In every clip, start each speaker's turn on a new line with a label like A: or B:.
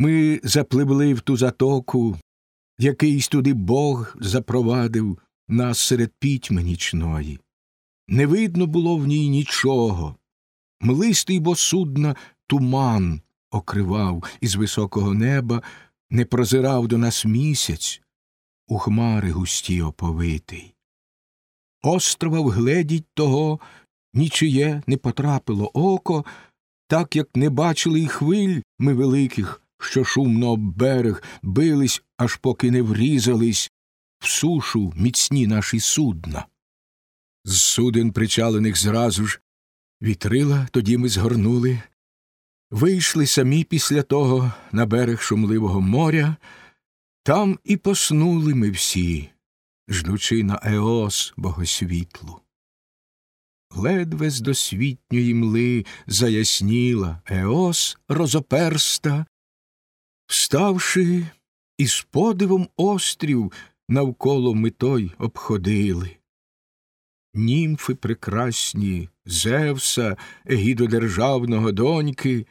A: Ми запливли в ту затоку, якийсь туди Бог запровадив нас серед пітьми нічної. Не видно було в ній нічого. Млистий бо судна туман окривав із високого неба, не прозирав до нас місяць, у хмари густі оповитий. Острова вгледіть того нічиє не потрапило око, так як не бачили й хвиль ми великих, що шумно об берег бились, аж поки не врізались в сушу міцні наші судна. З суден, причалених зразу ж, вітрила тоді ми згорнули, вийшли самі після того на берег шумливого моря, там і поснули ми всі, ждучи на Еос богосвітлу. Ледве з досвітньої мли заясніла Еос розоперста, вставши, із подивом острів навколо ми той обходили. Німфи прекрасні, Зевса, егідодержавного доньки,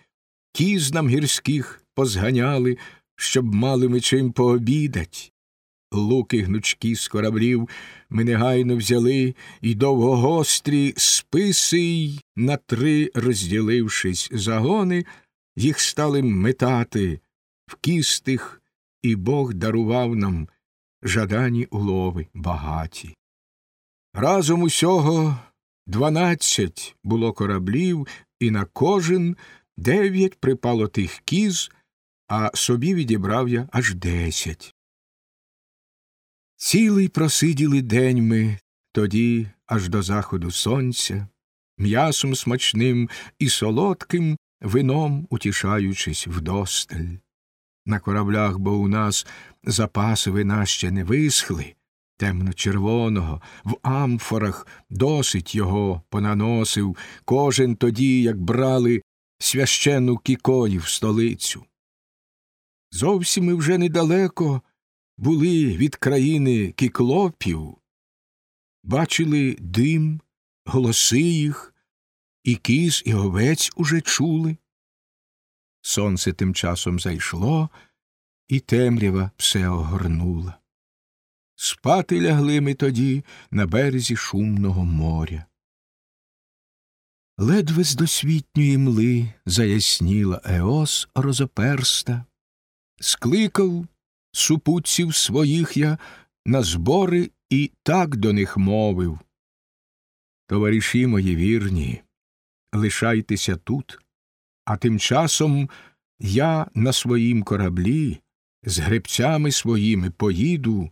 A: кіз нам гірських позганяли, щоб мали ми чим пообідать. Луки гнучкі з кораблів ми негайно взяли і довгогострі списи й на три розділившись загони, їх стали метати в кістих, і Бог дарував нам жадані улови багаті. Разом усього дванадцять було кораблів, і на кожен дев'ять припало тих кіз, а собі відібрав я аж десять. Цілий просиділи день ми тоді аж до заходу сонця, м'ясом смачним і солодким вином утішаючись вдосталь. На кораблях, бо у нас запаси вина ще не висхли, темно червоного, в амфорах досить його понаносив кожен тоді, як брали священну в столицю. Зовсім ми вже недалеко були від країни кіклопів, бачили дим, голоси їх, і кіз, і овець уже чули. Сонце тим часом зайшло, і темрява все огорнула. Спати лягли ми тоді на березі шумного моря. Ледве з досвітньої мли заясніла Еос розоперста, скликав супутців своїх я на збори і так до них мовив. Товариші мої вірні, лишайтеся тут, а тим часом я на своїм кораблі з гребцями своїми поїду,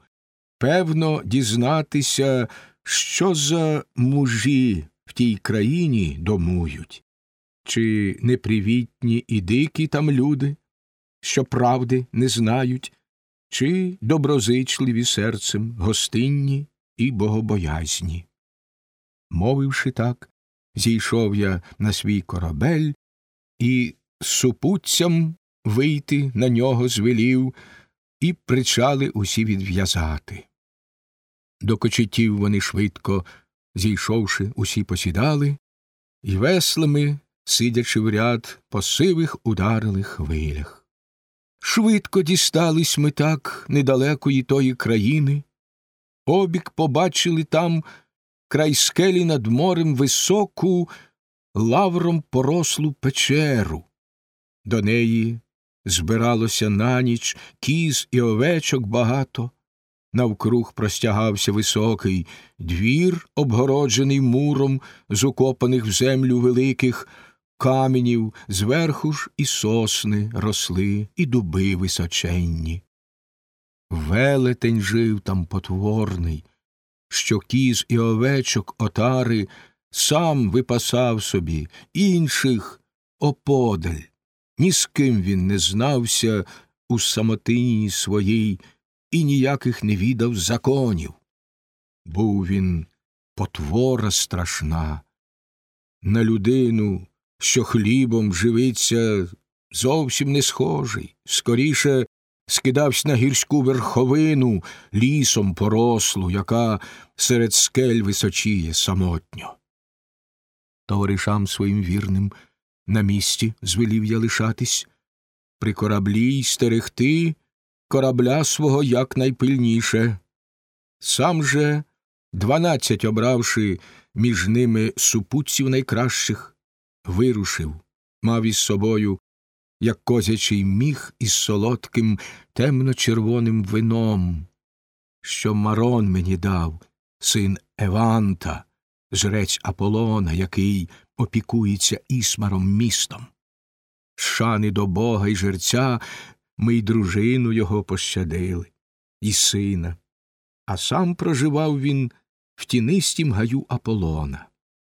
A: певно, дізнатися, що за мужі в тій країні домують, чи непривітні і дикі там люди, що правди не знають, чи доброзичливі серцем, гостинні і богобоязні. Мовивши так, зійшов я на свій корабель і супутцям вийти на нього звелів, і причали усі відв'язати. До кочетів вони швидко, зійшовши, усі посідали, і веслами, сидячи в ряд, по сивих ударили хвилях. Швидко дістались ми так недалекої тої країни, обік побачили там край скелі над морем високу, лавром порослу печеру. До неї збиралося на ніч кіз і овечок багато, навкруг простягався високий двір, обгороджений муром з укопаних в землю великих каменів, зверху ж і сосни росли, і дуби височенні. Велетень жив там потворний, що кіз і овечок отари сам випасав собі, інших оподаль. Ні з ким він не знався у самотині своїй і ніяких не відав законів. Був він потвора страшна, на людину що хлібом живиться, зовсім не схожий, скоріше скидався на гірську верховину лісом порослу, яка серед скель височіє самотньо. Товаришам своїм вірним. На місці звелів я лишатись, при кораблі й стерегти корабля свого якнайпильніше. Сам же, дванадцять обравши між ними супутців найкращих, вирушив, мав із собою, як козячий міг із солодким темно-червоним вином, що марон мені дав, син Еванта, жрець Аполлона, який опікується ісмаром містом. Шани до бога й жерця ми й дружину його пощадили, і сина, а сам проживав він в тінистім гаю Аполлона.